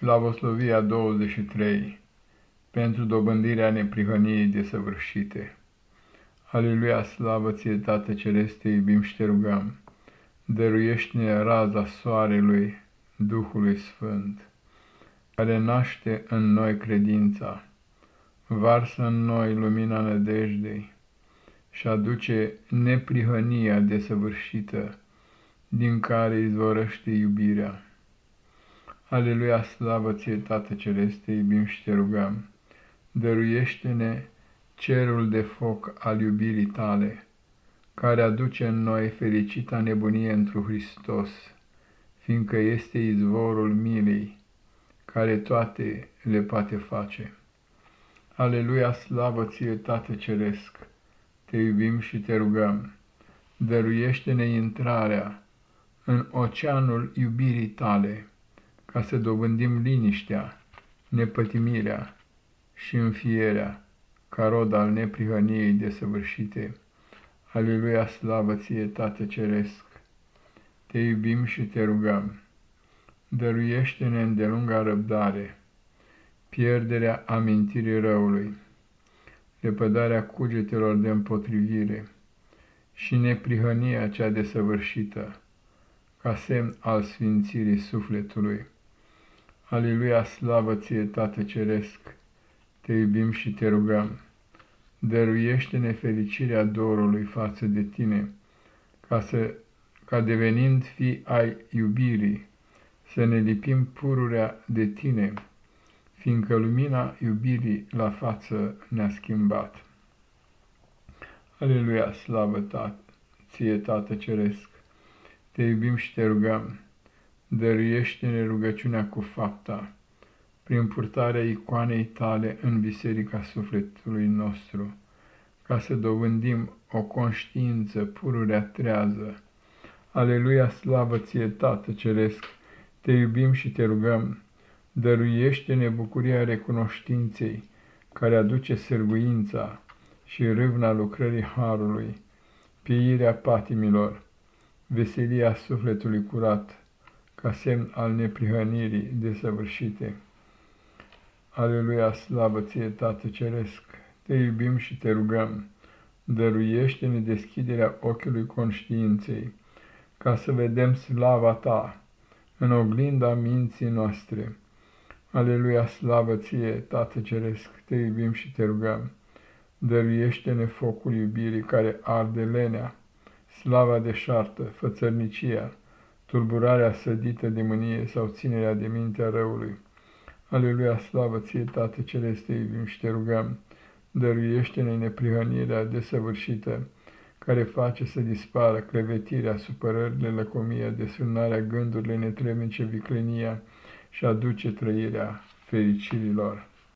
Slavoslovia 23 Pentru dobândirea neprihăniei desăvârșite Aleluia, slavă ție, Tată Celeste, iubim și te rugăm, dăruiește-ne raza soarelui Duhului Sfânt, care naște în noi credința, varsă în noi lumina nădejdei și aduce neprihănia desăvârșită, din care izvorăște iubirea. Aleluia, slavă ție, Tată Celeste, iubim și te rugăm, dăruiește-ne cerul de foc al iubirii tale, care aduce în noi fericita nebunie întru Hristos, fiindcă este izvorul milei, care toate le poate face. Aleluia, slavă ție, Tată Ceresc, te iubim și te rugăm, dăruiește-ne intrarea în oceanul iubirii tale, ca să dobândim liniștea, nepătimirea și înfierea, ca rod al neprihăniei desăvârșite. Aleluia, slavă ție, Tată Ceresc! Te iubim și te rugăm. Dăruiește-ne îndelunga răbdare, pierderea amintirii răului, lepădarea cugetelor de împotrivire și neprihănia cea desăvârșită, ca semn al sfințirii sufletului. Aleluia, slavă ție, Tată Ceresc, te iubim și te rugăm. Dăruiește-ne fericirea dorului față de tine, ca, să, ca devenind fi ai iubirii, să ne lipim pururea de tine, fiindcă lumina iubirii la față ne-a schimbat. Aleluia, slavă Tată, ție, Tată Ceresc, te iubim și te rugăm dăruiește-ne rugăciunea cu fapta, prin purtarea icoanei tale în biserica sufletului nostru, ca să dovândim o conștiință pururea trează. Aleluia, slavă ție, Tată Ceresc, te iubim și te rugăm, dăruiește-ne bucuria recunoștinței, care aduce sârguința și râvna lucrării Harului, pieirea patimilor, veselia sufletului curat, ca semn al neprihănirii desăvârșite. Aleluia, slavă ție, Tată Ceresc, te iubim și te rugăm, dăruiește-ne deschiderea ochiului conștiinței, ca să vedem slava ta în oglinda minții noastre. Aleluia, slavă ție, Tată Ceresc, te iubim și te rugăm, dăruiește-ne focul iubirii care arde lenea, slava deșartă, fățărnicia, tulburarea sădită de mânie sau ținerea de mintea răului. Aleluia, slavă ție, Tată Celeste, iubim și te rugăm, dăruiește-ne neprihănirea desăvârșită, care face să dispară clevetirea, supărările, lăcomia, desfrânarea gândurile netrebnice, viclenia și aduce trăirea fericirilor.